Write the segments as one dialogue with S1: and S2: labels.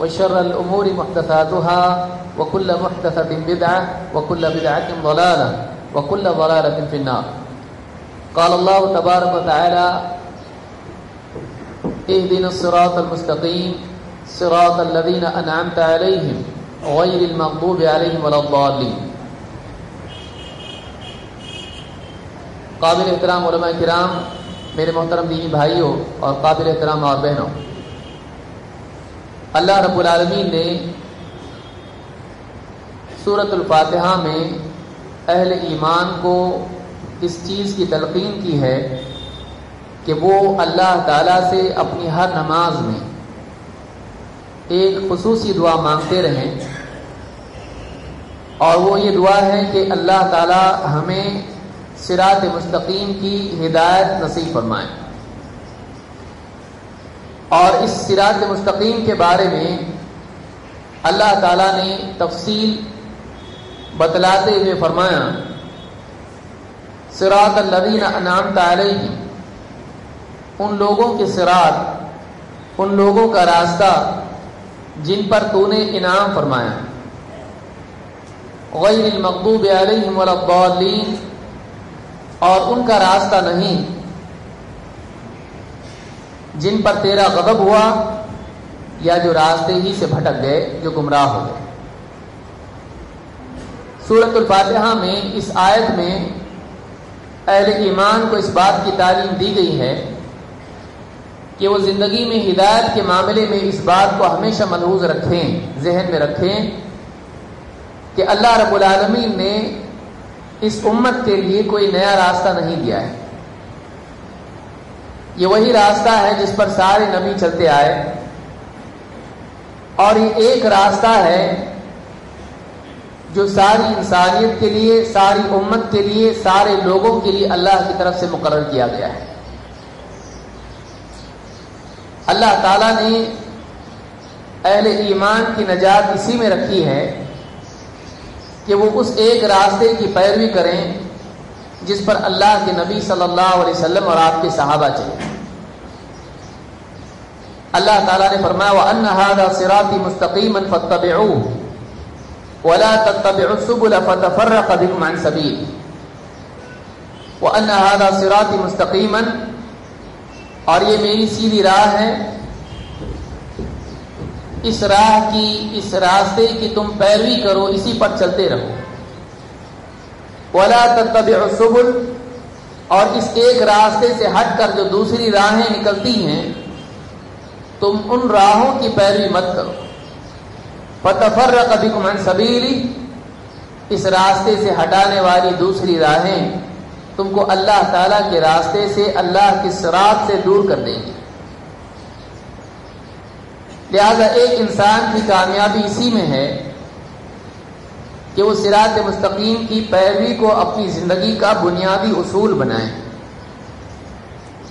S1: وشر الأمور محدثاتها وكل محدثة بدعة وكل بدعة ضلالة وكل ضلالة في النار. قال الله تبارك وتعالى اهدنا الصراط المستقيم، صراط الذين أنعمت عليهم غير المغضوب عليهم ولا الضالين. قابل احترام علماء کرام، میرے محترم دینی بھائیوں اور قابل احترام اور بہنوں اللہ رب العالمین نے صورت الفاتحہ میں اہل ایمان کو اس چیز کی تلقین کی ہے کہ وہ اللہ تعالیٰ سے اپنی ہر نماز میں ایک خصوصی دعا مانگتے رہیں اور وہ یہ دعا ہے کہ اللہ تعالیٰ ہمیں سرات مستقیم کی ہدایت نصیب فرمائیں اور اس سرات مستقیم کے بارے میں اللہ تعالیٰ نے تفصیل بتلاتے ہوئے فرمایا سراط الدین انعام تعلیہ ان لوگوں کے سرات ان لوگوں کا راستہ جن پر تو نے انعام فرمایا۔ غیر المقوب علیہم الضالین، اور ان کا راستہ نہیں جن پر تیرا غضب ہوا یا جو راستے ہی سے بھٹک گئے، جو گمراہ ہو گئے۔ سورت الفاتحہ میں اس آیت میں اہل ایمان کو اس بات کی تعلیم دی گئی ہے کہ وہ زندگی میں ہدایت کے معاملے میں اس بات کو ہمیشہ ملحوظ رکھیں، ذہن میں رکھیں کہ اللہ رب العالمین نے اس امت کے لیے کوئی نیا راستہ نہیں دیا ہے۔ یہ وہی راستہ ہے جس پر سارے نبی چلتے آئے۔ اور یہ ایک راستہ ہے جو ساری انسانیت کے لیے، ساری امت کے لیے، سارے لوگوں کے لیے اللہ کی طرف سے مقرر کیا گیا ہے۔ اللہ تعالیٰ نے اہل ایمان کی نجات اسی میں رکھی ہے کہ وہ اس ایک راستے کی پیروی کریں جس پر اللہ کے نبی صلی اللہ علیہ وسلم اور آپ کے صحابہ چلے۔ اللہ تعالیٰ نے فرمایا، وَأَنَّ هَذَا صِرَاطِ مُسْتَقِيمًا فَاتَّبِعُوهُ وَلَا تَتَّبِعُوا السُّبُلَ فَتَفَرَّقَ بِكُمْ عَنْ وَأَنَّ هَذَا صِرَاطِ مُسْتَقِيمًا، اور یہ میری سیدھی راہ ہے۔ اس راہ کی، اس راستے کی تم پیروی کرو، اسی پر چلتے رہو۔ ولا تتبعوا السبل اور اس ایک راستے سے ہٹ کر جو دوسری راہیں نکلتی ہیں، تم ان راہوں کی پیروی مت کرو۔ فتفرق بكم عن سبیلی اس راستے سے ہٹانے والی دوسری راہیں تم کو اللہ تعالی کے راستے سے، اللہ کی سرات سے دور کر دیں گے۔ لہذا ایک انسان کی کامیابی اسی میں ہے کہ وہ سرات مستقیم کی پیروی کو اپنی زندگی کا بنیادی اصول بنائیں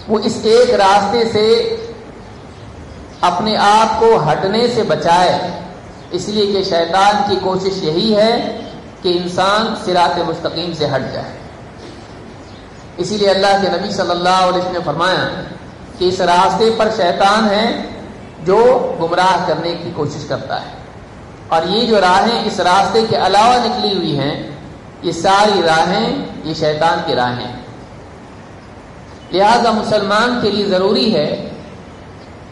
S1: وہ اس ایک راستے سے اپنے آپ کو ہٹنے سے بچائے۔ اس لیے کہ شیطان کی کوشش یہی ہے کہ انسان سرات مستقیم سے ہٹ جائے۔ اسی لیے اللہ کے نبی صلی اللہ علیہ وسلم نے فرمایا کہ اس راستے پر شیطان ہے جو گمراہ کرنے کی کوشش کرتا ہے۔ اور یہ جو راہیں اس راستے کے علاوہ نکلی ہوئی ہیں، یہ ساری راہیں، یہ شیطان کی راہیں لہذا مسلمان کے لیے ضروری ہے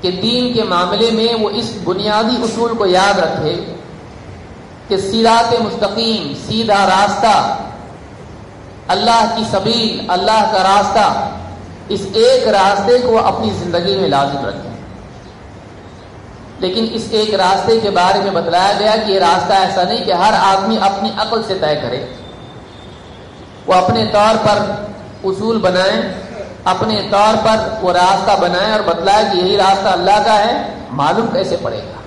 S1: کہ دین کے معاملے میں وہ اس بنیادی اصول کو یاد رکھے کہ سیرات مستقیم، سیدھا راستہ، اللہ کی سبیل، اللہ کا راستہ، اس ایک راستے کو اپنی زندگی میں لازم رکھے۔ لیکن اس ایک راستے کے بارے میں بتلایا گیا کہ یہ راستہ ایسا نہیں کہ ہر آدمی اپنی عقل سے طے کرے۔ وہ اپنے طور پر اصول بنائیں، اپنے طور پر وہ راستہ بنائے اور بتلائے کہ یہی راستہ اللہ کا ہے، معلوم کیسے پڑے گا؟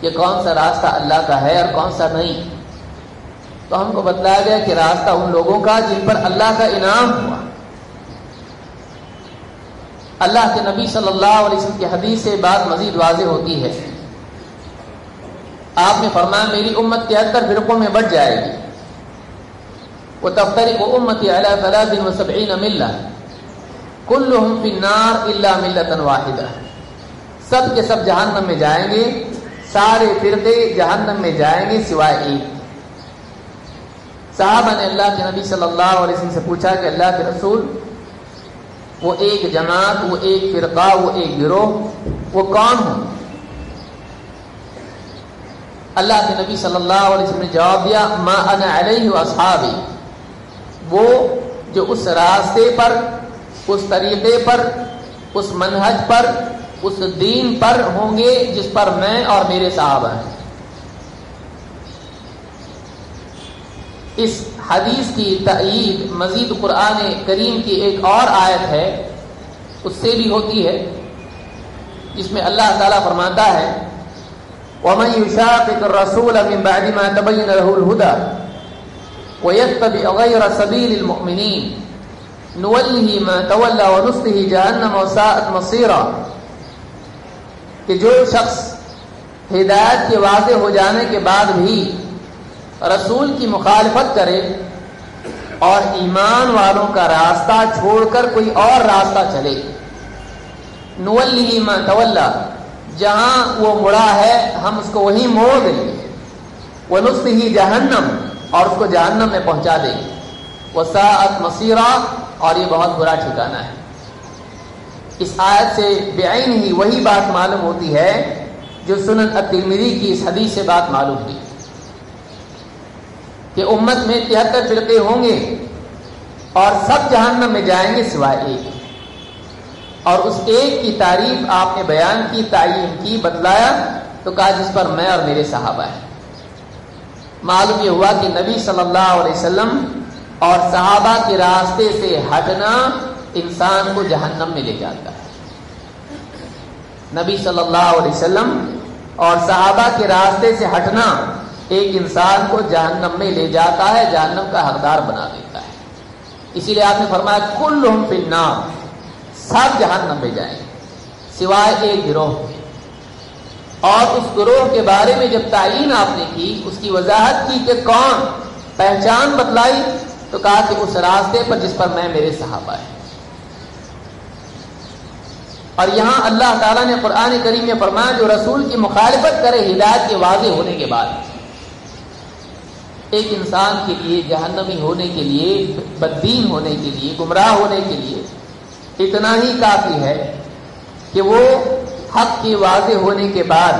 S1: کہ کون سا راستہ اللہ کا ہے اور کون سا نہیں؟ تو ہم کو بتلایا گیا کہ راستہ ان لوگوں کا جن پر اللہ کا انعام ہوا۔ اللہ کے نبی صلی اللہ علیہ وسلم کی حدیث سے بات مزید واضح ہوتی ہے۔ آپ نے فرمایا، میری امت تہتر فرقوں میں بڑھ جائے گی۔ وہ تفتری کو امتی اللہ تعالیٰ دن و کل اللہ ملتا واحدہ سب کے سب جہنم میں جائیں گے، سارے فرقے جہنم میں جائیں گے سوائے ایک۔ صحابہ نے اللہ کے نبی صلی اللہ علیہ وسلم سے پوچھا کہ اللہ کے رسول وہ ایک جماعت، وہ ایک فرقہ، وہ ایک گروہ، وہ کون ہو اللہ کے نبی صلی اللہ علیہ وسلم نے جواب دیا، ما انا علیہ اصحابی. وہ جو اس راستے پر، اس طریقے پر، اس منہج پر، اس دین پر ہوں گے جس پر میں اور میرے صحابہ ہیں۔ اس حدیث کی تعید مزید قرآن کریم کی ایک اور آیت ہے، اس سے بھی ہوتی ہے، جس میں اللہ تعالیٰ فرماتا ہے، وَمَن يُشَاقِقِ الرَّسُولَ مِن بَعْدِ مَا تَبَيَّنَ لَهُ الْهُدَى وَيَتَّبِعْ غَيْرَ سَبِيلِ الْمُؤْمِنِينَ نُوَلِّهِ مَا تَوَلَّى وَنُصْلِهِ جَهَنَّمَ وَسَاءَتْ مَصِيرًا۔ کہ جو شخص ہدایت کے واضح ہو جانے کے بعد بھی رسول کی مخالفت کرے اور ایمان والوں کا راستہ چھوڑ کر کوئی اور راستہ چلے۔ نولی تولا، جہاں وہ مڑا ہے، ہم اس کو وہی موڑ دیں گے۔ وہ نسخ ہی جہنم، اور اس کو جہنم میں پہنچا دیں گے۔ وہ ساعت مسیرہ اور یہ بہت برا ٹھکانا ہے۔ اس آیت سے بے ہی وہی بات معلوم ہوتی ہے، جو سنن الترمذی کی اس حدیث سے بات معلوم ہوئی۔ کہ امت میں تہتر فرقے ہوں گے اور سب جہنم میں جائیں گے سوائے ایک۔ اور اس ایک کی تعریف آپ نے بیان کی تعین کی، بتلایا، تو کہا جس پر میں اور میرے صحابہ ہیں۔ معلوم یہ ہوا کہ نبی صلی اللہ علیہ وسلم اور صحابہ کے راستے سے ہٹنا انسان کو جہنم میں لے جاتا ہے۔ نبی صلی اللہ علیہ وسلم اور صحابہ کے راستے سے ہٹنا ایک انسان کو جہنم میں لے جاتا ہے، جہنم کا حقدار بنا دیتا ہے۔ اسی لیے آپ نے فرمایا کل پنا سب جہنم میں جائیں سوائے ایک گروہ اور اس گروہ کے بارے میں جب تعین آپ نے کی، اس کی وضاحت کی کہ کون، پہچان بتلائی، تو کہا کہ اس راستے پر جس پر میں، میرے صحابہ ہیں۔ اور یہاں اللہ تعالیٰ نے قرآن کریم میں فرمایا، جو رسول کی مخالفت کرے، ہدایت کے واضح ہونے کے بعد۔ ایک انسان کے لیے، جہنمی ہونے کے لیے بدین ہونے کے لیے، گمراہ ہونے کے لیے اتنا ہی کافی ہے کہ وہ حق کے واضح ہونے کے بعد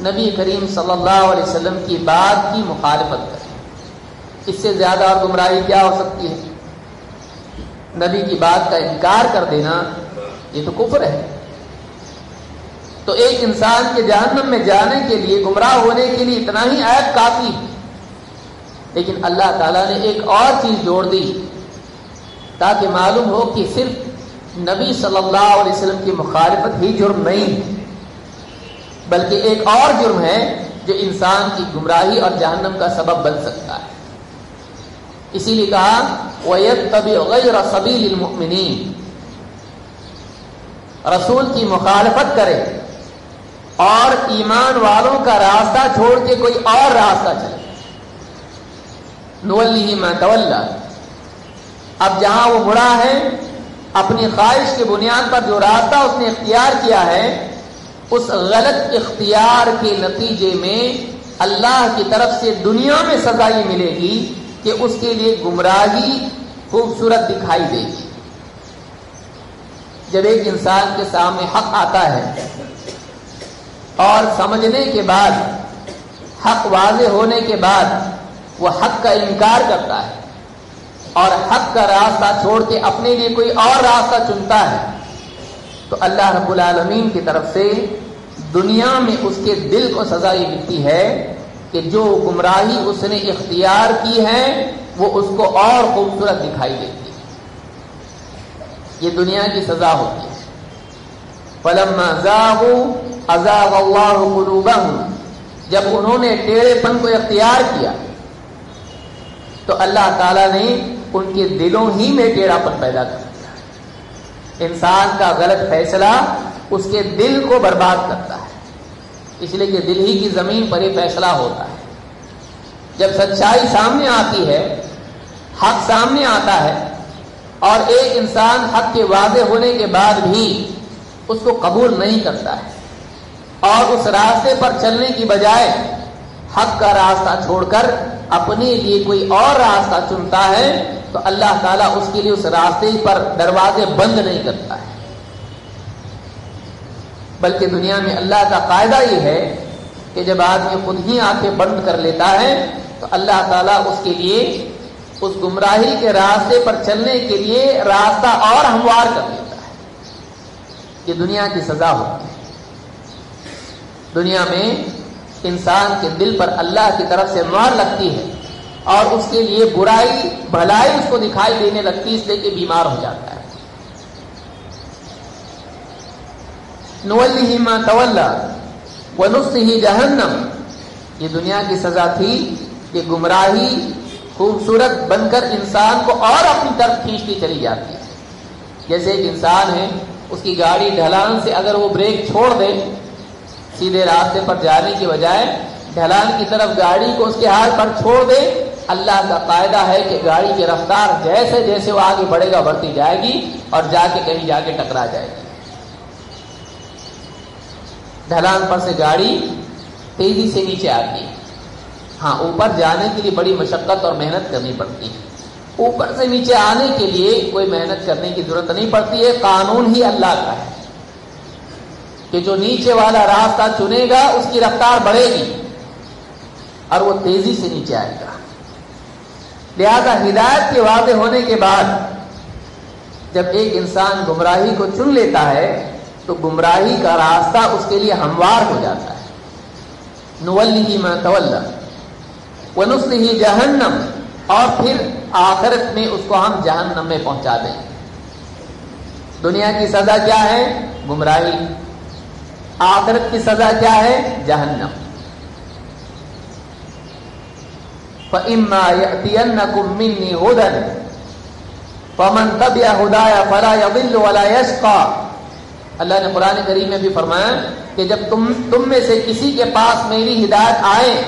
S1: نبی کریم صلی اللہ علیہ وسلم کی بات کی مخالفت کرے۔ اس سے زیادہ اور گمراہی کیا ہو سکتی ہے؟ نبی کی بات کا انکار کر دینا یہ تو کفر ہے۔ تو ایک انسان کے جہنم میں جانے کے لیے، گمراہ ہونے کے لیے اتنا ہی عیب کافی ہے۔ لیکن اللہ تعالیٰ نے ایک اور چیز جوڑ دی تاکہ معلوم ہو کہ صرف نبی صلی اللہ علیہ وسلم کی مخالفت ہی جرم نہیں بلکہ ایک اور جرم ہے جو انسان کی گمراہی اور جہنم کا سبب بن سکتا ہے۔ اسی لیے کہا ویت طبی غیر سبیل المؤمنین رسول کی مخالفت کرے اور ایمان والوں کا راستہ چھوڑ کے کوئی اور راستہ چلے۔ نولی میں اب جہاں وہ مڑا ہے، اپنی خواہش کی بنیاد پر جو راستہ اس نے اختیار کیا ہے، اس غلط اختیار کے نتیجے میں اللہ کی طرف سے دنیا میں سزا یہ ملے گی کہ اس کے لیے گمراہی خوبصورت دکھائی دے گی۔ جب ایک انسان کے سامنے حق آتا ہے اور سمجھنے کے بعد، حق واضح ہونے کے بعد وہ حق کا انکار کرتا ہے اور حق کا راستہ چھوڑ کے اپنے لیے کوئی اور راستہ چنتا ہے، تو اللہ رب العالمین کی طرف سے دنیا میں اس کے دل کو سزا یہ ملتی ہے کہ جو گمراہی اس نے اختیار کی ہے، وہ اس کو اور خوبصورت دکھائی دیتی ہے۔ یہ دنیا کی سزا ہوتی ہے۔ پلم ازاغ اللہ قلوبہم۔ جب انہوں نے ٹیڑے پن کو اختیار کیا تو اللہ تعالی نے ان کے دلوں ہی میں ٹیڑھا پن پیدا کر دیا۔ انسان کا غلط فیصلہ اس کے دل کو برباد کرتا ہے۔ اس لیے کہ دل ہی کی زمین پر یہ فیصلہ ہوتا ہے۔ جب سچائی سامنے آتی ہے، حق سامنے آتا ہے اور ایک انسان حق کے واضح ہونے کے بعد بھی اس کو قبول نہیں کرتا ہے اور اس راستے پر چلنے کی بجائے حق کا راستہ چھوڑ کر اپنے لیے کوئی اور راستہ چنتا ہے، تو اللہ تعالیٰ اس کے لیے اس راستے پر دروازے بند نہیں کرتا ہے۔ بلکہ دنیا میں اللہ کا قاعدہ یہ ہے کہ جب آدمی خود ہی آنکھیں بند کر لیتا ہے، تو اللہ تعالیٰ اس کے لیے، اس گمراہی کے راستے پر چلنے کے لیے راستہ اور ہموار کر دیتا ہے۔ یہ دنیا کی سزا ہوتی ہے۔ دنیا میں انسان کے دل پر اللہ کی طرف سے مار لگتی ہے اور اس کے لیے برائی، بھلائی اس کو دکھائی دینے لگتی ہے، اس لیے کہ بیمار ہو جاتا ہے۔ نولی ما طولہ ونس ہی جہنم۔ یہ دنیا کی سزا تھی کہ گمراہی، خوبصورت بن کر انسان کو اور اپنی طرف کھینچتی چلی جاتی ہے۔ جیسے ایک انسان ہے، اس کی گاڑی ڈھلان سے اگر وہ بریک چھوڑ دے سیدھے راستے پر جانے کی بجائے ڈھلان کی طرف گاڑی کو اس کے ہاتھ پر چھوڑ دے۔ اللہ کا قاعدہ ہے کہ گاڑی کی رفتار جیسے جیسے وہ آگے بڑھے گا، بڑھتی جائے گی اور جا کے کہیں جا کے ٹکرا جائے گی۔ ڈھلان پر سے گاڑی تیزی سے نیچے آتی۔ ہے ہاں اوپر جانے کے لیے بڑی مشقت اور محنت کرنی پڑتی۔ ہے اوپر سے نیچے آنے کے لیے کوئی محنت کرنے کی ضرورت نہیں پڑتی ہے قانون ہی اللہ کا ہے۔ کہ جو نیچے والا راستہ چنے گا، اس کی رفتار بڑھے گی۔ اور وہ تیزی سے نیچے آئے گا۔ لہذا ہدایت کے واضح ہونے کے بعد جب ایک انسان گمراہی کو چن لیتا ہے، تو گمراہی کا راستہ اس کے لیے ہموار ہو جاتا ہے۔ نولی میں ونس ہی جہنم، اور پھر آخرت میں اس کو ہم جہنم میں پہنچا دیں۔ دنیا کی سزا کیا ہے؟ گمراہی۔ آخرت کی سزا کیا ہے؟ جہنم۔ فَإِمَّا يَأْتِيَنَّكُم مِّنِّي هُدًى، فَمَن تَبِعَ هُدَايَ فَلَا يَضِلُّ وَلَا يَشْقَى۔ اللہ نے قرآن کریم میں بھی فرمایا کہ جب تم تم میں سے کسی کے پاس میری ہدایت آئے،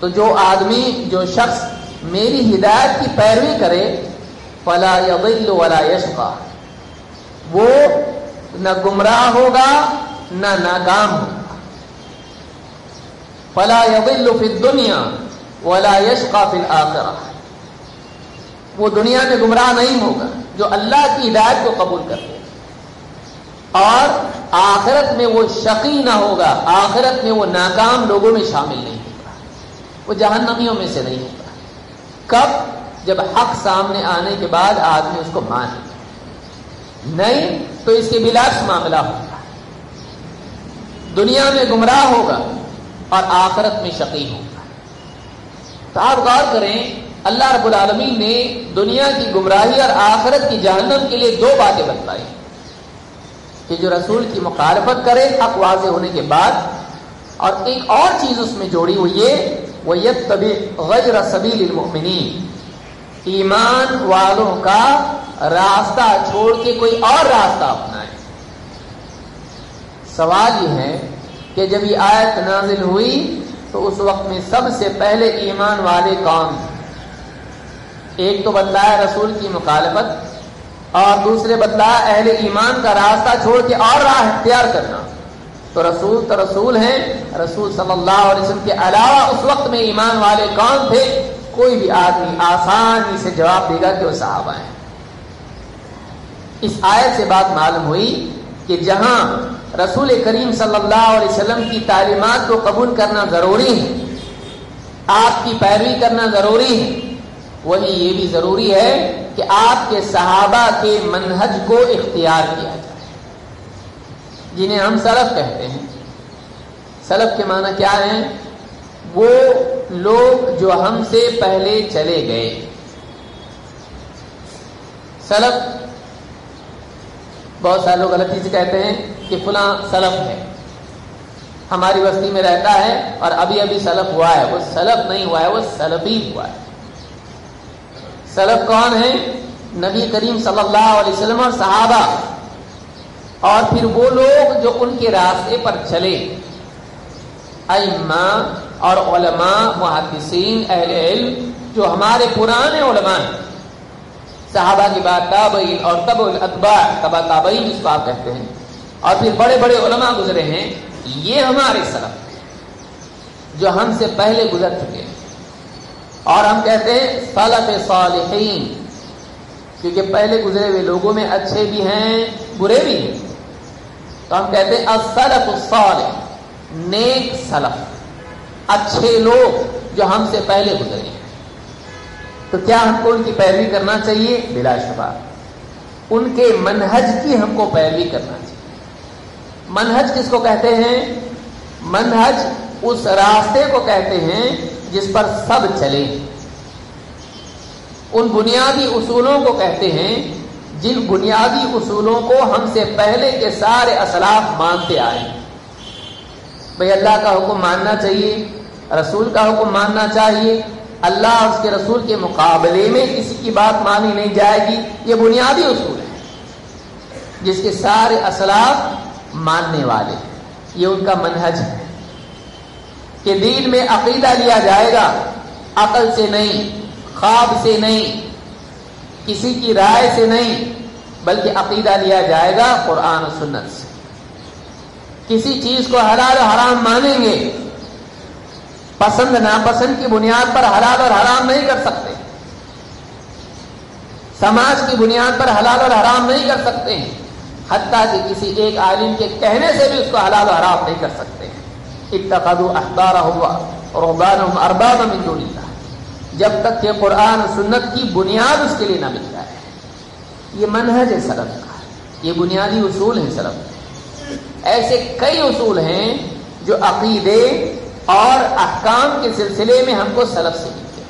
S1: تو جو آدمی، جو شخص میری ہدایت کی پیروی کرے، فلا یضل ولا یشقا وہ نہ گمراہ ہوگا، نہ ناکام ہوگا۔ فلا یضل فی الدنیا ولا یشقا فی الاخرہ وہ دنیا میں گمراہ نہیں ہوگا جو اللہ کی ہدایت کو قبول کرتے اور آخرت میں وہ شقی نہ ہوگا، آخرت میں وہ ناکام لوگوں میں شامل نہیں ہوگا۔ وہ جہنمیوں میں سے نہیں ہوگا۔ کب؟ جب حق سامنے آنے کے بعد آدمی اس کو مانے نہیں تو اس کے بلاس معاملہ ہوگا۔ دنیا میں گمراہ ہوگا اور آخرت میں شقی ہوگا۔ تو آپ غور کریں، اللہ رب العالمین نے دنیا کی گمراہی اور آخرت کی جہنم کے لیے دو باتیں بتلائی۔ کہ جو رسول کی مخالفت کرے، حق واضح ہونے کے بعد، اور ایک اور چیز اس میں جوڑی ہوئی ہے وہ یہ طبی غیر سبیل المؤمنین ایمان والوں کا راستہ چھوڑ کے کوئی اور راستہ اپنائے۔ سوال یہ ہے کہ جب یہ آیت نازل ہوئی تو اس وقت میں سب سے پہلے ایمان والے کون ایک تو بتلایا رسول کی مخالفت اور دوسرے بدلا اہل ایمان کا راستہ چھوڑ کے اور راہ اختیار کرنا۔ تو رسول تو رسول ہیں، رسول صلی اللہ علیہ وسلم کے علاوہ اس وقت میں ایمان والے کون تھے؟ کوئی بھی آدمی آسانی سے جواب دے گا کہ وہ صحابہ ہیں۔ اس آیت سے بات معلوم ہوئی کہ جہاں رسول کریم صلی اللہ علیہ وسلم کی تعلیمات کو قبول کرنا ضروری ہے، آپ کی پیروی کرنا ضروری ہے، وہی یہ بھی ضروری ہے کہ آپ کے صحابہ کے منہج کو اختیار کیا جائے۔ جنہیں ہم سلف کہتے ہیں۔ سلف کے معنی کیا ہیں؟ وہ لوگ جو ہم سے پہلے چلے گئے۔ سلف، بہت سارے لوگ غلطی سے کہتے ہیں کہ فلاں سلف ہے۔ ہماری بستی میں رہتا ہے اور ابھی ابھی سلف ہوا ہے۔ وہ سلف نہیں ہوا ہے، وہ سلفی ہوا ہے۔ سلف کون ہے نبی کریم صلی اللہ علیہ وسلم اور صحابہ۔ اور پھر وہ لوگ جو ان کے راستے پر چلے۔ ائمہ اور علماء، محدثین، اہل علم جو ہمارے پرانے علماء ہیں۔ صحابہ کی بات تابعین اور تب الاتباع تبا تابعین جس کو آپ کہتے ہیں۔ اور پھر بڑے بڑے علماء گزرے ہیں۔ یہ ہمارے سلف جو ہم سے پہلے گزر چکے ہیں۔ اور ہم کہتے ہیں سلف صالحین، کیونکہ پہلے گزرے ہوئے لوگوں میں اچھے بھی ہیں، برے بھی ہیں۔ تو ہم کہتے ہیں السلف الصالح، نیک سلف۔ اچھے لوگ جو ہم سے پہلے گزرے ہیں۔ تو کیا ہم کو ان کی پیروی کرنا چاہیے؟ بلا شبہ۔ ان کے منہج کی ہم کو پیروی کرنا چاہیے۔ منہج کس کو کہتے ہیں؟ منہج اس راستے کو کہتے ہیں جس پر سب چلے ان بنیادی اصولوں کو کہتے ہیں جن بنیادی اصولوں کو ہم سے پہلے کے سارے اسلاف مانتے آئے۔ بھائی اللہ کا حکم ماننا چاہیے۔ رسول کا حکم ماننا چاہیے۔ اللہ اور اس کے رسول کے مقابلے میں کسی کی بات مانی نہیں جائے گی۔ یہ بنیادی اصول ہے جس کے سارے اسلاف ماننے والے یہ ان کا منہج ہے۔ کہ دین میں عقیدہ لیا جائے گا۔ عقل سے نہیں، خواب سے نہیں، کسی کی رائے سے نہیں، بلکہ عقیدہ لیا جائے گا قرآن و سنت سے۔ کسی چیز کو حلال و حرام مانیں گے پسند ناپسند کی بنیاد پر حلال اور حرام نہیں کر سکتے۔ سماج کی بنیاد پر حلال اور حرام نہیں کر سکتے۔ ہیں حتیٰ کہ کسی ایک عالم کے کہنے سے بھی اس کو حلال و حرام نہیں کر سکتے۔ ہیں اتخذوا اخبارہ ہوا اور ارباب من دون اللہ۔ جب تک کہ قرآن سنت کی بنیاد اس کے لیے نہ مل جائے۔ یہ منہج ہے سلف کا۔ یہ بنیادی اصول ہے سلف۔ ایسے کئی اصول ہیں جو عقیدے اور احکام کے سلسلے میں ہم کو سلف سے ملتے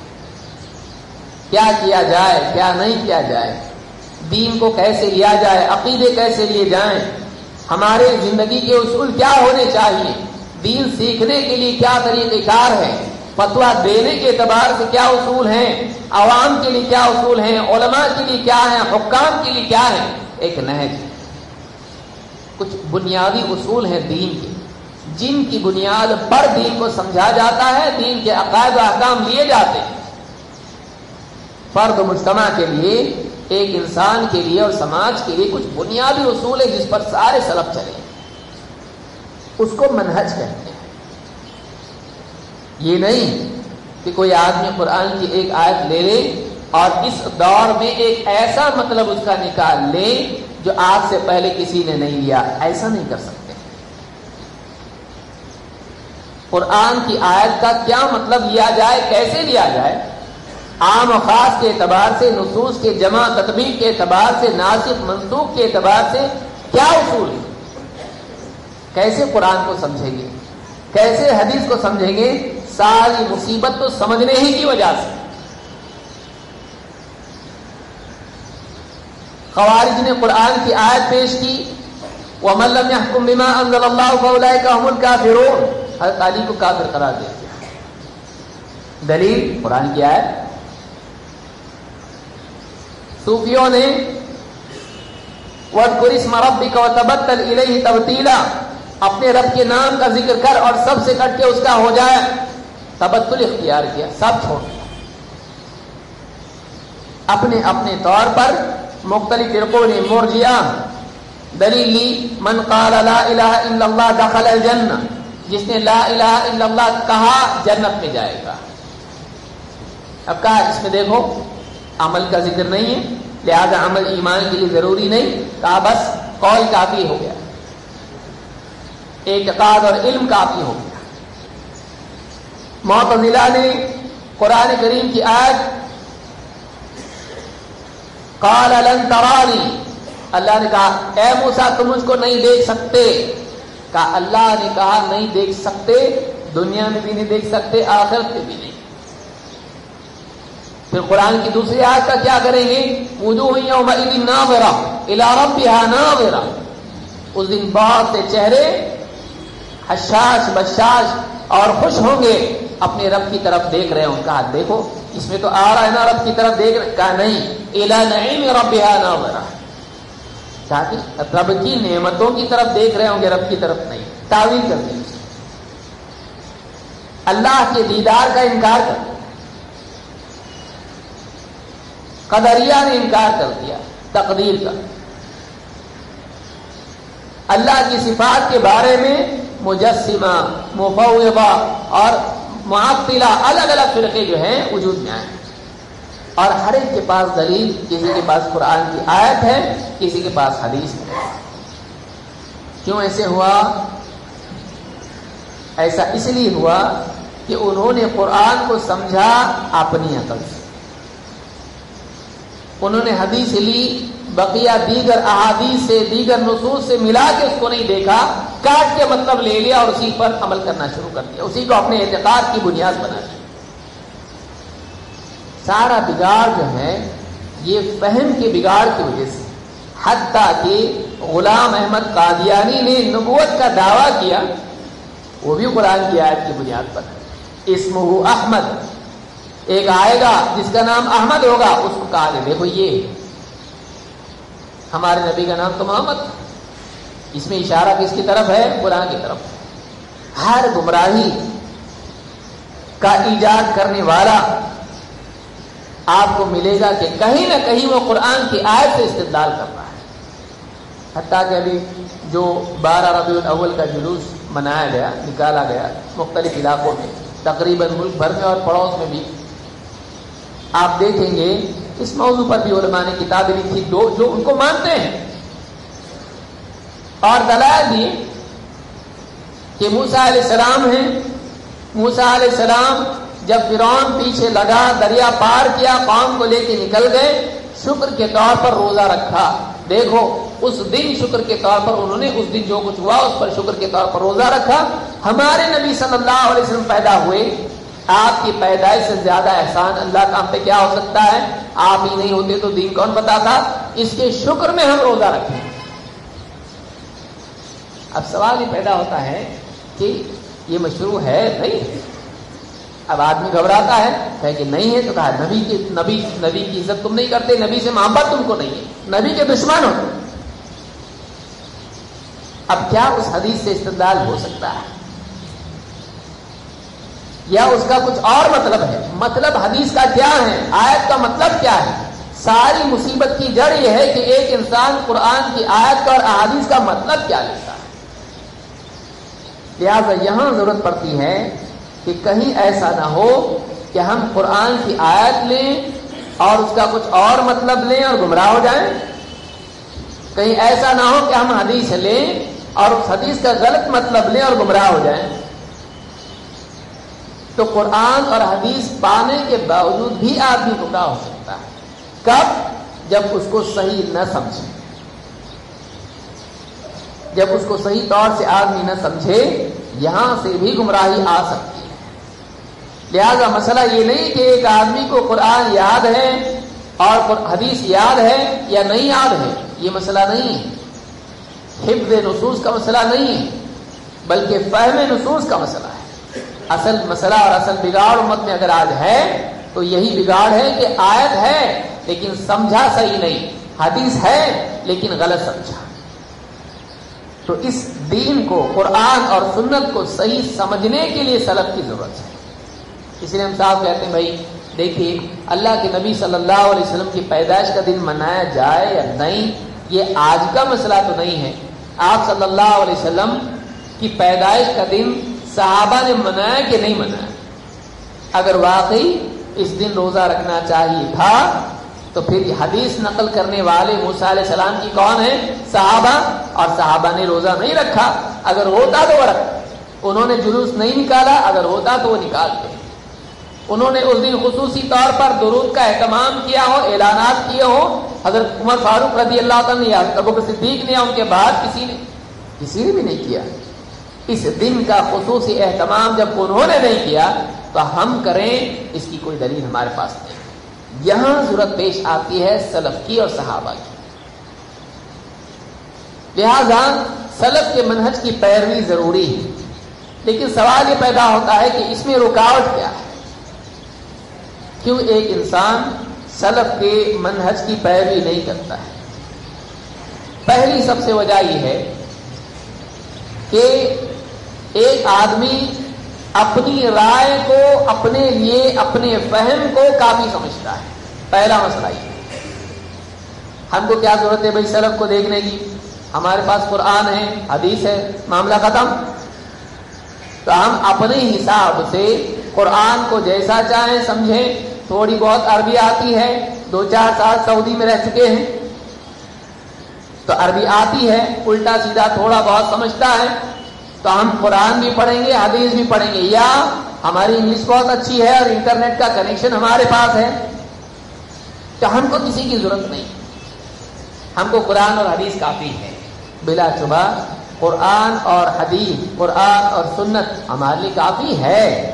S1: کیا کیا جائے، کیا نہیں کیا جائے، دین کو کیسے لیا جائے، عقیدے کیسے لیے جائیں، ہمارے زندگی کے اصول کیا ہونے چاہیے، دین سیکھنے کے لیے کیا طریقہ کار ہے فتوا دینے کے اعتبار سے کیا اصول ہیں، عوام کے لیے کیا اصول ہیں، علماء کے لیے کیا ہے حکام کے لیے کیا ہے ایک نہج۔ کچھ بنیادی اصول ہیں دین کے۔ جن کی بنیاد پر دین کو سمجھا جاتا ہے، دین کے عقائد و احکام لیے جاتے ہیں۔ فرد مجتمع کے لیے، ایک انسان کے لیے اور سماج کے لیے کچھ بنیادی اصول ہے جس پر سارے سلب چلے اس کو منہج کہتے ہیں۔ یہ نہیں کہ کوئی آدمی قرآن کی ایک آیت لے لے اور اس دور میں ایک ایسا مطلب اس کا نکال لے جو آج سے پہلے کسی نے نہیں لیا۔ ایسا نہیں کر سکتے قرآن کی آیت کا کیا مطلب لیا جائے؟ کیسے لیا جائے؟ عام و خاص کے اعتبار سے، نصوص کے جمع، تطبیق کے اعتبار سے ناسک منسوخ کے اعتبار سے کیا اصول ہے کیسے قرآن کو سمجھیں گے؟ کیسے حدیث کو سمجھیں گے؟ ساری مصیبت تو سمجھنے ہی کی وجہ سے۔ خوارج نے قرآن کی آیت پیش کی وہ ملم حکم بما انزل اللہ کا حمل حضرت علی کو کافر قرار دیا۔ دلیل قرآن کی آیت۔ صوفیوں نے وَذْكُرِ اپنے رب کے نام کا ذکر کر اور سب سے کٹ کے اس کا ہو جائے تبتل اختیار کیا، سب چھوڑ دیا۔ اپنے اپنے طور پر مختلف فرقوں نے مرجیا دلیل لی، من قال لا الہ الا اللہ دخل الجنہ۔ جس نے لا الہ الا اللہ کہا جنت میں جائے گا۔ اب کہا اس میں دیکھو، عمل کا ذکر نہیں ہے، لہذا عمل ایمان کے لیے ضروری نہیں۔ کہا بس قول کافی ہو گیا۔ اعتقاد اور علم کافی ہو گیا۔ معتزلہ نے قرآن کریم کی آیت، قال لن ترانی۔ اللہ نے کہا، اے موسا تم اس کو نہیں دیکھ سکتے۔ کہا اللہ نے کہا، نہیں دیکھ سکتے، دنیا میں بھی نہیں دیکھ سکتے، آخرت میں بھی نہیں۔ پھر قرآن کی دوسری آیت کا کیا کریں گے؟ وجوہ یومئذ ناظرہ الی ربها ناظرہ۔ اس دن بہت سے چہرے حشاش، بشاش اور خوش ہوں گے۔ اپنے رب کی طرف دیکھ رہے ہیں، ان کا ہاتھ دیکھو۔ اس میں تو آ رہا ہے نا، رب کی طرف دیکھ رہے کہا نہیں الا نہیں میرا بہار نہ رب کی نعمتوں کی طرف دیکھ رہے ہوں گے، رب کی طرف نہیں۔ تعویل کر دیں اللہ کے دیدار کا انکار کر دیا۔ قدریا نے انکار کر دیا، تقدیر کا۔ اللہ کی صفات کے بارے میں مجسمہ مفوبہ اور معطلہ، الگ الگ فرقے جو ہیں، وجود میں آئے۔ اور ہر ایک کے پاس دلیل، کسی کے پاس قرآن کی آیت ہے، کسی کے پاس حدیث ہے۔ کیوں ایسے ہوا؟ ایسا اس لیے ہوا کہ انہوں نے قرآن کو سمجھا اپنی عقل سے۔ انہوں نے حدیث لی، بقیہ دیگر احادیث سے، دیگر نصوص سے ملا کے اس کو نہیں دیکھا، کاٹ کے مطلب لے لیا اور اسی پر عمل کرنا شروع کر دیا۔ اسی کو اپنے اعتقاد کی بنیاد بنا دیا۔ سارا بگاڑ جو ہے، یہ فہم کے بگاڑ کی وجہ سے۔ حتیٰ کہ غلام احمد قادیانی نے نبوت کا دعویٰ کیا، وہ بھی قرآن کی آیت کی بنیاد پر۔ اسمہ احمد۔ ایک آئے گا، جس کا نام احمد ہوگا، اس کو کہا گیا دیکھو یہ ہمارے نبی کا نام تو محمد۔ اس میں اشارہ کس کی طرف ہے، قرآن کی طرف۔ ہر گمراہی کا ایجاد کرنے والا آپ کو ملے گا کہ کہیں نہ کہیں وہ قرآن کی آیت سے استدلال کر رہا ہے۔ حتیٰ کہ ابھی جو بارہ ربیع الاول کا جلوس منایا گیا، نکالا گیا مختلف علاقوں میں، تقریباً ملک بھر میں اور پڑوس میں بھی۔ آپ دیکھیں گے، اس موضوع پر بھی علماء نے کتابیں لکھی دو جو ان کو مانتے ہیں۔ اور دلائل دیے کہ موسا علیہ السلام ہیں۔ موسا علیہ السلام جب فرعون پیچھے لگا، دریا پار کیا، قوم کو لے کے نکل گئے، شکر کے طور پر روزہ رکھا۔ دیکھو، اس دن شکر کے طور پر انہوں نے، اس دن جو کچھ ہوا، اس پر شکر کے طور پر روزہ رکھا۔ ہمارے نبی صلی اللہ علیہ وسلم پیدا ہوئے۔ آپ کی پیدائش سے زیادہ احسان اللہ کا ہم پہ کیا ہو سکتا ہے؟ آپ ہی نہیں ہوتے تو دین کون پتا تھا اس کے شکر میں ہم روزہ رکھیں۔ اب سوال یہ پیدا ہوتا ہے کہ یہ مشروع ہے نہیں؟ اب آدمی گھبراتا ہے کہ کہ نہیں ہے تو کہا، نبی کی نبی نبی کی عزت تم نہیں کرتے، نبی سے محبت تم کو نہیں ہے۔ نبی کے دشمن ہو اب کیا اس حدیث سے استدلال ہو سکتا ہے؟ یا اس کا کچھ اور مطلب ہے؟ مطلب حدیث کا کیا ہے؟ آیت کا مطلب کیا ہے؟ ساری مصیبت کی جڑ یہ ہے کہ ایک انسان قرآن کی آیت کا اور احادیث کا مطلب کیا لیتا ہے؟ لہذا یہاں ضرورت پڑتی ہے کہ کہیں ایسا نہ ہو کہ ہم قرآن کی آیت لیں اور اس کا کچھ اور مطلب لیں اور گمراہ ہو جائیں۔ کہیں ایسا نہ ہو کہ ہم حدیث لیں اور اس حدیث کا غلط مطلب لیں اور گمراہ ہو جائیں۔ تو قرآن اور حدیث پانے کے باوجود بھی آدمی گمراہ ہو سکتا ہے۔ کب؟ جب اس کو صحیح نہ سمجھے۔ جب اس کو صحیح طور سے آدمی نہ سمجھے، یہاں سے بھی گمراہی آ سکتی ہے۔ لہذا مسئلہ یہ نہیں کہ ایک آدمی کو قرآن یاد ہے اور حدیث یاد ہے یا نہیں یاد ہے، یہ مسئلہ نہیں ہے۔ حفظ نصوص کا مسئلہ نہیں ہے، بلکہ فہم نصوص کا مسئلہ ہے۔ اصل مسئلہ اور اصل بگاڑ امت میں اگر آج ہے، تو یہی بگاڑ ہے کہ آیت ہے، لیکن سمجھا صحیح نہیں۔ حدیث ہے، لیکن غلط سمجھا۔ تو اس دین کو، قرآن اور سنت کو صحیح سمجھنے کے لیے سلب کی ضرورت ہے۔ اس لیے ہم صاحب کہتے ہیں بھائی، دیکھیے، اللہ کے نبی صلی اللہ علیہ وسلم کی پیدائش کا دن منایا جائے یا نہیں، یہ آج کا مسئلہ تو نہیں ہے۔ آپ صلی اللہ علیہ وسلم کی پیدائش کا دن صحابہ نے منایا کہ نہیں منایا؟ اگر واقعی اس دن روزہ رکھنا چاہیے تھا، تو پھر حدیث نقل کرنے والے موسیٰ علیہ السلام کی کون ہے صحابہ، اور صحابہ نے روزہ نہیں رکھا۔ اگر ہوتا تو وہ رکھ انہوں نے جلوس نہیں نکالا، اگر ہوتا تو وہ نکالتے انہوں نے اس دن خصوصی طور پر درود کا اہتمام کیا ہو، اعلانات کیے ہو۔ حضرت عمر فاروق رضی اللہ تعالیٰ نے ابو صدیق نے ان کے بعد کسی نے کسی نے بھی نہیں کیا۔ اس دن کا خصوصی اہتمام جب انہوں نے نہیں کیا، تو ہم کریں، اس کی کوئی دلیل ہمارے پاس نہیں۔ یہاں ضرورت پیش آتی ہے سلف کی اور صحابہ کی۔ لہذا سلف کے منہج کی پیروی ضروری ہے۔ لیکن سوال یہ پیدا ہوتا ہے کہ اس میں رکاوٹ کیا ہے؟ کیوں ایک انسان سلف کے منہج کی پیروی نہیں کرتا ہے؟ پہلی سب سے وجہ یہ ہے کہ ایک آدمی اپنی رائے کو اپنے لیے، اپنے فہم کو کافی سمجھتا ہے۔ پہلا مسئلہ یہ ہم کو کیا ضرورت ہے بھائی سلف کو دیکھنے کی؟ ہمارے پاس قرآن ہے، حدیث ہے، معاملہ ختم۔ تو ہم اپنے حساب سے قرآن کو جیسا چاہیں، سمجھیں، تھوڑی بہت عربی آتی ہے، دو چار سال سعودی میں رہ چکے ہیں۔ تو عربی آتی ہے، الٹا سیدھا تھوڑا بہت سمجھتا ہے۔ تو ہم قرآن بھی پڑھیں گے، حدیث بھی پڑھیں گے۔ یا ہماری انگلش بہت اچھی ہے اور انٹرنیٹ کا کنیکشن ہمارے پاس ہے۔ تو ہم کو کسی کی ضرورت نہیں۔ ہم کو قرآن اور حدیث کافی ہے۔ بلا شبہ، قرآن اور حدیث، قرآن اور سنت ہمارے لیے کافی ہے۔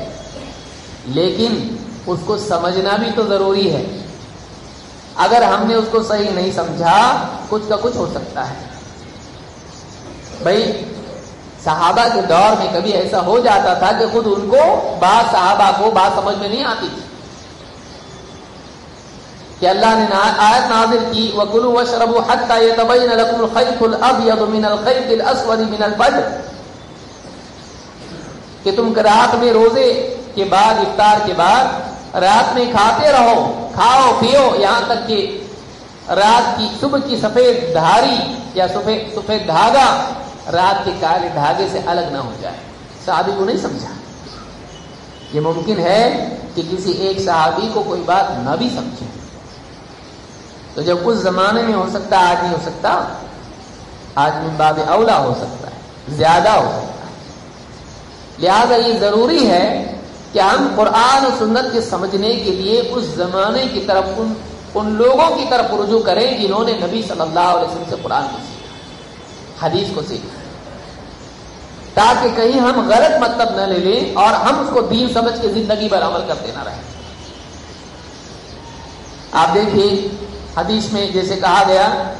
S1: لیکن اس کو سمجھنا بھی تو ضروری ہے۔ اگر ہم نے اس کو صحیح نہیں سمجھا، کچھ کا کچھ ہو سکتا ہے۔ بھائی، صحابہ کے دور میں کبھی ایسا ہو جاتا تھا کہ خود ان کو بات صحابہ کو بات سمجھ میں نہیں آتی تھی۔ کہ اللہ نے آیت نازل کی وَقُلُوا وَشْرَبُوا حَتَّى يَتَبَيْنَ لَكُمُ الْخَيْطُ الْأَبْيَضُ مِنَ الْخَيْطِ الْأَسْوَدِ مِنَ الْفَجْرِ کہ تم رات میں روزے کے بعد، افطار کے بعد رات میں کھاتے رہو، کھاؤ، پیو، یہاں تک کہ رات کی صبح کی سفید دھاری یا سفید سفید دھاگا رات کے کالے دھاگے سے الگ نہ ہو جائے۔ صحابی کو نہیں سمجھا۔ یہ ممکن ہے کہ کسی ایک صحابی کو کوئی بات نہ بھی سمجھے۔ تو جب اس زمانے میں ہو سکتا، آج نہیں ہو سکتا، آج میں باب اولا ہو سکتا ہے، زیادہ ہو سکتا ہے۔ لہذا یہ ضروری ہے کہ ہم قرآن و سنت کے سمجھنے کے لیے اس زمانے کی طرف ان ان لوگوں کی طرف رجوع کریں جنہوں نے نبی صلی اللہ علیہ وسلم سے قرآن کو سیکھا حدیث کو سیکھا تاکہ کہیں ہم غلط مطلب نہ لے لیں اور ہم اس کو دین سمجھ کے زندگی پر عمل کرتے نہ رہیں۔ آپ دیکھیے حدیث میں جیسے کہا گیا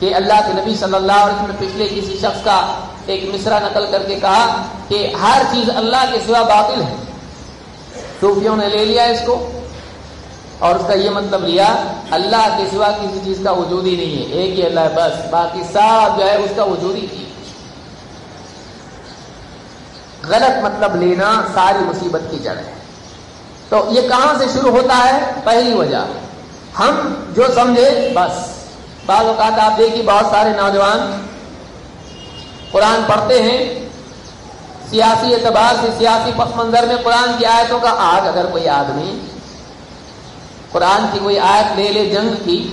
S1: کہ اللہ کے نبی صلی اللہ علیہ وسلم پچھلے کسی شخص کا ایک مصرا نقل کر کے کہا کہ ہر چیز اللہ کے سوا باطل ہے۔ صوفیوں نے لے لیا اس کو اور اس کا یہ مطلب لیا، اللہ کے سوا کسی چیز کا وجود ہی نہیں ہے۔ ایک ہی اللہ ہے، بس۔ باقی سب جو ہے اس کا وجود ہی نہیں غلط مطلب لینا ساری مصیبت کی جڑ ہے۔ تو یہ کہاں سے شروع ہوتا ہے؟ پہلی وجہ۔ ہم جو سمجھے، بس۔ بعض اوقات آپ دیکھیے، بہت سارے نوجوان قرآن پڑھتے ہیں، سیاسی اعتبار سے سیاسی پس منظر میں قرآن کی آیتوں کا آگ اگر کوئی آدمی قرآن کی کوئی آیت لے لے جنگ کی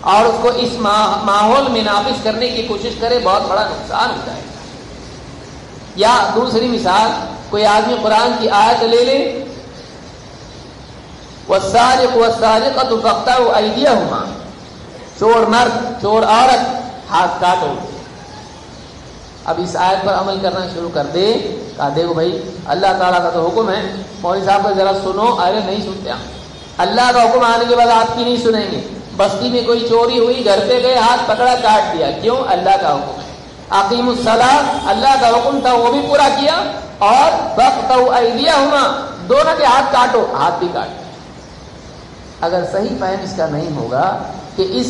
S1: اور اس کو اس ماحول میں نافذ کرنے کی کوشش کرے، بہت بڑا نقصان ہو جائے گا یا دوسری مثال، کوئی آدمی قرآن کی آیت لے لے، والسارق والسارقة فاقطعوا أيديهما۔ چور مرد، چور عورت، ہاتھ کاٹو۔ اب اس آیت پر عمل کرنا شروع کر دے، کہا دیکھو بھائی، اللہ تعالیٰ کا تو حکم ہے، مولوی صاحب کا ذرا سنو ارے نہیں سنتے ہم۔ اللہ کا حکم آنے کے بعد آپ کی نہیں سنیں گے۔ بستی میں کوئی چوری ہوئی، گھر پہ گئے، ہاتھ پکڑا، کاٹ دیا۔ کیوں؟ اللہ کا حکم ہے۔ عقیم الصلاح اللہ کا حکم تھا، وہ بھی پورا کیا۔ اور وقت ایدیہما، دونوں کے ہاتھ کاٹو، ہاتھ بھی کاٹ۔ اگر صحیح فہم اس کا نہیں ہوگا کہ اس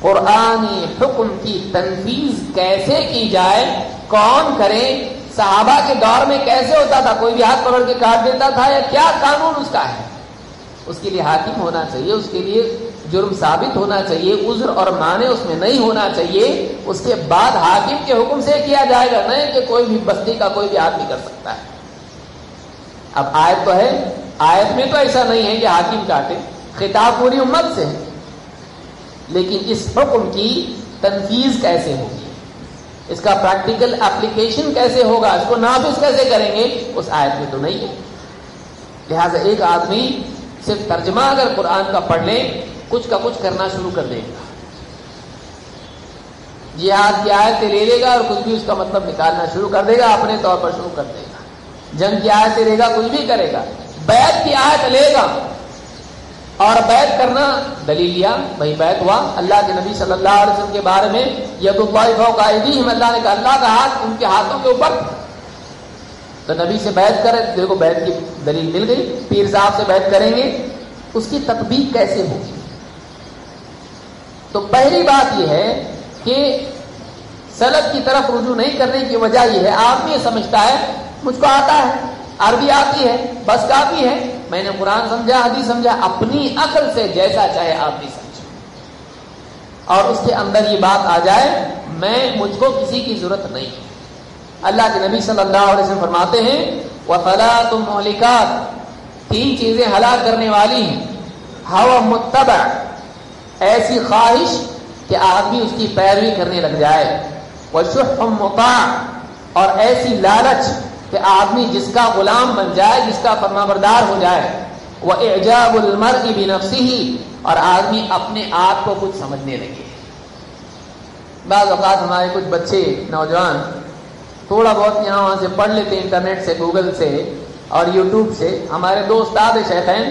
S1: قرآنی حکم کی تنفیذ کیسے کی جائے؟ کون کرے؟ صحابہ کے دور میں کیسے ہوتا تھا؟ کوئی بھی ہاتھ پکڑ کے کاٹ دیتا تھا یا کیا قانون اس کا ہے؟ اس کے لیے حاکم ہونا چاہیے، اس کے لیے جرم ثابت ہونا چاہیے، عذر اور معنی اس میں نہیں ہونا چاہیے۔ اس کے بعد حاکم کے حکم سے کیا جائے گا؟ نہیں کہ کوئی بھی بستی کا کوئی بھی آدمی کر سکتا ہے۔ اب آیت تو ہے، آیت میں تو ایسا نہیں ہے کہ حاکم کاٹے، خطاب پوری امت سے ہے۔ لیکن اس حکم کی تنفیذ کیسے ہوگی؟ اس کا پریکٹیکل اپلیکیشن کیسے ہوگا؟ اس کو نافذ کیسے کریں گے؟ اس آیت میں تو نہیں ہے۔ لہذا ایک آدمی صرف ترجمہ اگر قرآن کا پڑھ لے، کچھ کا کچھ کرنا شروع کر دے گا۔ جہاد کی آیتیں لے لے گا اور کچھ بھی اس کا مطلب نکالنا شروع کر دے گا، اپنے طور پر شروع کر دے گا۔ جنگ کی آیتیں لے گا، کچھ بھی کرے گا۔ بیت کی آیت لے گا۔ اور بیت کرنا دلیل لیا بھائی بیت ہوا۔ اللہ کے نبی صلی اللہ علیہ وسلم کے بارے میں ید اللہ کا اللہ نے کہا، اللہ کا ہاتھ ان کے ہاتھوں کے اوپر۔ تو نبی سے بیعت کرے دیکھو بیعت کی دلیل مل گئی۔ پیر صاحب سے بیعت کریں گے۔ اس کی تطبیق کیسے ہوگی؟ تو پہلی بات یہ ہے کہ سلب کی طرف رجوع نہیں کرنے کی وجہ یہ ہے، آدمی یہ سمجھتا ہے، مجھ کو آتا ہے، عربی آتی ہے، بس کافی ہے۔ میں نے قرآن سمجھا، حدیث سمجھا، اپنی عقل سے جیسا چاہے آدمی سمجھے اور اس کے اندر یہ بات آ جائے، میں مجھ کو کسی کی ضرورت نہیں۔ اللہ کے نبی صلی اللہ علیہ وسلم فرماتے ہیں وہ فلا تم مولکات تین چیزیں ہلاک کرنے والی ہیں۔ ہوا متبع، ایسی خواہش کہ آدمی اس کی پیروی کرنے لگ جائے۔ وہ شف اور ایسی لالچ کہ آدمی جس کا غلام بن جائے، جس کا فرما بردار ہو جائے، وہ اعجاب المر کی بھی نفسی ہی اور آدمی اپنے آپ کو کچھ سمجھنے لگے۔ بعض اوقات ہمارے کچھ بچے، نوجوان، تھوڑا بہت یہاں وہاں سے پڑھ لیتے انٹرنیٹ سے، گوگل سے اور یوٹیوب سے۔ ہمارے دو استاد شیخین،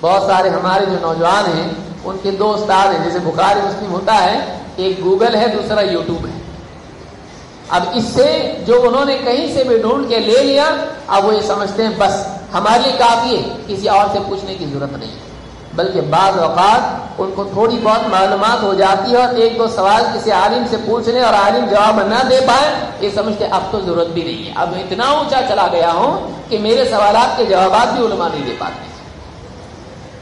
S1: بہت سارے ہمارے جو نوجوان ہیں، ان کے دو استاد ہیں۔ جیسے بخاری مسلم ہوتا ہے، ایک گوگل ہے، دوسرا یوٹیوب ہے۔ اب اس سے جو انہوں نے کہیں سے بھی ڈھونڈ کے لے لیا، اب وہ یہ سمجھتے ہیں، بس ہمارے لیے کافی ہے، کسی اور سے پوچھنے کی ضرورت نہیں بلکہ بعض اوقات ان کو تھوڑی بہت معلومات ہو جاتی ہے اور ایک دو سوال کسی عالم سے پوچھ لیں اور عالم جواب نہ دے پائے، یہ سمجھتے اب تو ضرورت بھی نہیں ہے۔ اب اتنا اونچا چلا گیا ہوں کہ میرے سوالات کے جوابات بھی علماء نہیں دے پاتے۔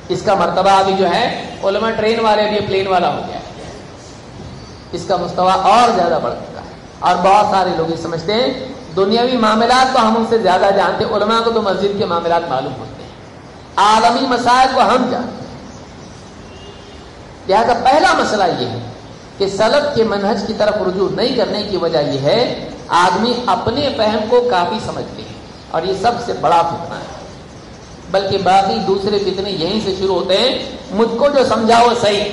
S1: اس کا مرتبہ ابھی جو ہے، علماء ٹرین والے ابھی پلین والا ہو گیا۔ اس کا مستوی اور زیادہ بڑھ ہے اور بہت سارے لوگ یہ سمجھتے ہیں، دنیاوی معاملات کو ہم ان سے زیادہ جانتے ہیں، علماء کو تو مسجد کے معاملات معلوم ہوتے ہیں۔ عالمی مسائل کو ہم جانتے ہیں۔ لہٰذا پہلا مسئلہ یہ ہے کہ سلب کے منہج کی طرف رجوع نہیں کرنے کی وجہ یہ ہے، آدمی اپنے فہم کو کافی سمجھتے ہیں۔ اور یہ سب سے بڑا فتنہ ہے۔ بلکہ باقی دوسرے فتنے یہیں سے شروع ہوتے ہیں، مجھ کو جو سمجھا وہ صحیح۔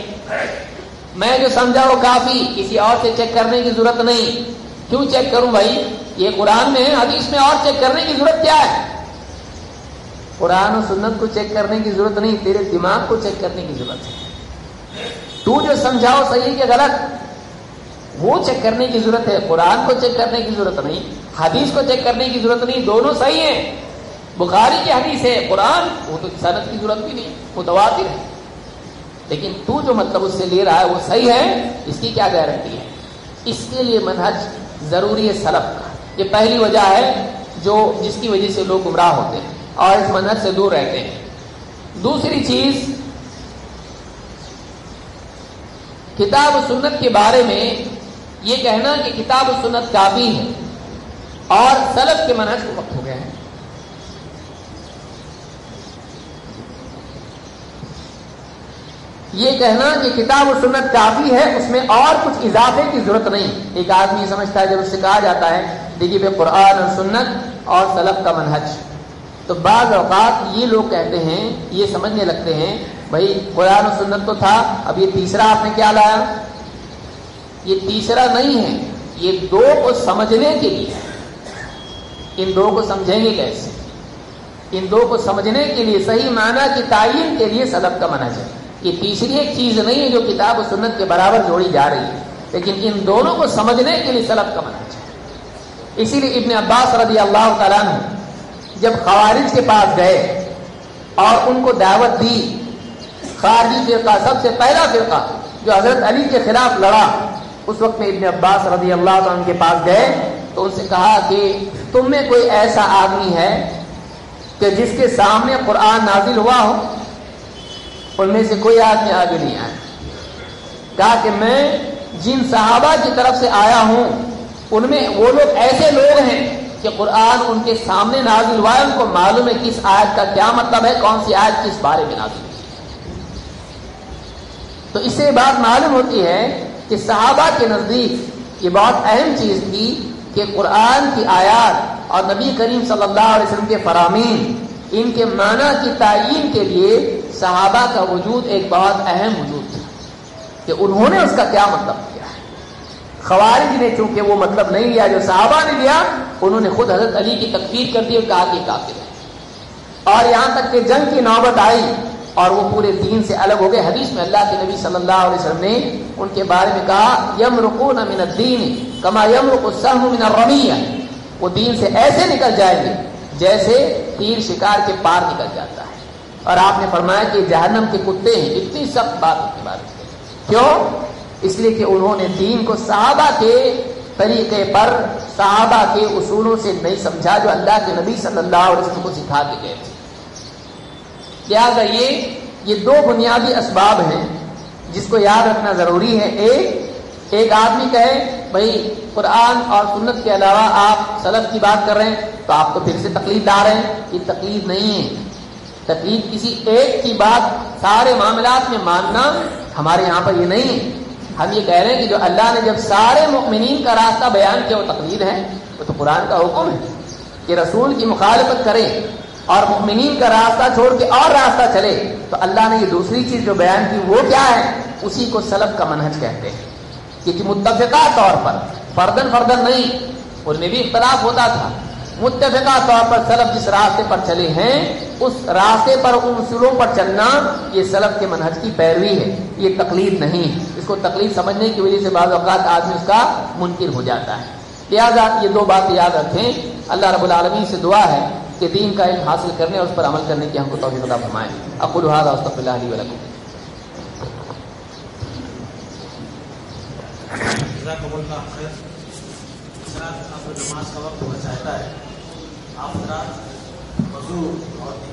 S1: میں جو سمجھا وہ کافی، کسی اور سے چیک کرنے کی ضرورت نہیں۔ کیوں چیک کروں بھائی؟ یہ قرآن میں ہے، حدیث میں اور چیک کرنے کی ضرورت کیا ہے؟ قرآن و سنت کو چیک کرنے کی ضرورت نہیں، تیرے دماغ کو چیک کرنے کی ضرورت ہے۔ تو جو سمجھاؤ صحیح کہ غلط، وہ چیک کرنے کی ضرورت ہے۔ قرآن کو چیک کرنے کی ضرورت نہیں، حدیث کو چیک کرنے کی ضرورت نہیں، دونوں صحیح ہیں۔ بخاری کی حدیث ہے، قرآن، وہ تو صنعت کی ضرورت بھی نہیں، وہ تواتر ہے۔ لیکن تو جو مطلب اس سے لے رہا ہے وہ صحیح ہے، اس کی کیا گارنٹی ہے؟ اس کے لیے منہج ضروری ہے سلف کا۔ یہ پہلی وجہ ہے جو جس کی وجہ سے لوگ گمراہ ہوتے ہیں اور اس منہج سے دور رہتے ہیں۔ دوسری چیز، کتاب و سنت کے بارے میں یہ کہنا کہ کتاب و سنت کافی ہے اور سلف کے منہج کو وقت ہو گیا ہے۔ یہ کہنا کہ کتاب و سنت کافی ہے، اس میں اور کچھ اضافے کی ضرورت نہیں۔ ایک آدمی سمجھتا ہے جب اس سے کہا جاتا ہے، دیکھیے بے قرآن اور سنت اور سلف کا منہج۔ تو بعض اوقات یہ لوگ کہتے ہیں، یہ سمجھنے لگتے ہیں، بھائی قرآن و سنت تو تھا، اب یہ تیسرا آپ نے کیا لایا؟ یہ تیسرا نہیں ہے، یہ دو کو سمجھنے کے لیے۔ ان دو کو سمجھیں گے کیسے؟ ان دو کو سمجھنے کے لیے، صحیح معنی کی تعین کے لیے سلب کا منہج ہے۔ یہ تیسری ایک چیز نہیں ہے جو کتاب و سنت کے برابر جوڑی جا رہی ہے، لیکن ان دونوں کو سمجھنے کے لیے سلب کا منہج ہے۔ اسی لیے ابن عباس رضی اللہ تعالیٰ نے جب خوارج کے پاس گئے اور ان کو دعوت دی، خارجی فرقہ، سب سے پہلا فرقہ جو حضرت علی کے خلاف لڑا، اس وقت میں ابن عباس رضی اللہ عنہ کے پاس گئے تو ان سے کہا کہ تم میں کوئی ایسا آدمی ہے کہ جس کے سامنے قرآن نازل ہوا ہو؟ ان میں سے کوئی آدمی آگے نہیں آیا۔ کہا کہ میں جن صحابہ کی طرف سے آیا ہوں، ان میں وہ لوگ ایسے لوگ ہیں کہ قرآن ان کے سامنے نازل ہوا ہے، ان کو معلوم ہے کس آیت کا کیا مطلب ہے، کون سی آیت کس بارے میں نازل تو اس سے بات معلوم ہوتی ہے کہ صحابہ کے نزدیک یہ بہت اہم چیز تھی کہ قرآن کی آیات اور نبی کریم صلی اللہ علیہ وسلم کے فرامین، ان کے معنی کی تعین کے لیے صحابہ کا وجود ایک بہت اہم وجود تھا کہ انہوں نے اس کا کیا مطلب کیا ہے۔ خوارج نے چونکہ وہ مطلب نہیں لیا، جو صحابہ نے لیا، انہوں نے خود حضرت علی کی تکفیر کر دی اور کہا کہ کافر ہے۔ اور یہاں تک کہ جنگ کی نوبت آئی اور وہ پورے دین سے الگ ہو گئے۔ حدیث میں اللہ کے نبی صلی اللہ علیہ وسلم نے ان کے بارے میں کہا یم رکون من الدین کما یم رک السہم من الرمیہ وہ دین سے ایسے نکل جائیں گے جیسے تیر شکار کے پار نکل جاتا ہے۔ اور آپ نے فرمایا کہ جہنم کے کتے ہیں، اتنی سخت بات کی بات کیوں؟ اس لیے کہ انہوں نے دین کو صحابہ کے طریقے پر صحابہ کے اصولوں سے نہیں سمجھا جو اللہ کے نبی صلی اللہ علیہ وسلم کو سکھا کے گئے تھے۔ یاد رہیے یہ دو بنیادی اسباب ہیں۔ جس کو یاد رکھنا ضروری ہے، ایک ایک آدمی کہے، بھائی، قرآن اور سنت کے علاوہ آپ سلف کی بات کر رہے ہیں تو آپ تو پھر سے تکلیف لا رہے ہیں۔ یہ تکلیف نہیں ہے۔ تکلیف کسی ایک کی بات سارے معاملات میں ماننا ہمارے یہاں پر یہ نہیں ہے۔ ہم یہ کہہ رہے ہیں کہ جو اللہ نے جب سارے مؤمنین کا راستہ بیان کیا وہ تقلید ہے، وہ تو قرآن کا حکم ہے کہ رسول کی مخالفت کرے اور مؤمنین کا راستہ چھوڑ کے اور راستہ چلے۔ تو اللہ نے یہ دوسری چیز جو بیان کی وہ کیا ہے؟ اسی کو سلب کا منہج کہتے ہیں۔ کیونکہ متفقہ طور پر فردن فردن نہیں، ان میں بھی اختلاف ہوتا تھا۔ متفقہ طور پر سلف جس راستے پر چلے ہیں، اس راستے پر ان اصولوں پر چلنا یہ سلف کے منہج کی پیروی ہے۔ یہ تکلیف نہیں۔ اس کو تکلیف سمجھنے کی وجہ سے بعض اوقات آدمی اس کا منکر ہو جاتا ہے۔ لہٰذا یہ دو بات یاد رکھیں۔ اللہ رب العالمین سے دعا ہے کہ دین کا علم حاصل کرنے اور اس پر عمل کرنے کی ہم کو توفیق عطا فرمائیں ابو الحاظ استف اللہ علیہ ولکم
S2: نماز کا وقت بچاتا ہے۔ آپ وضو اور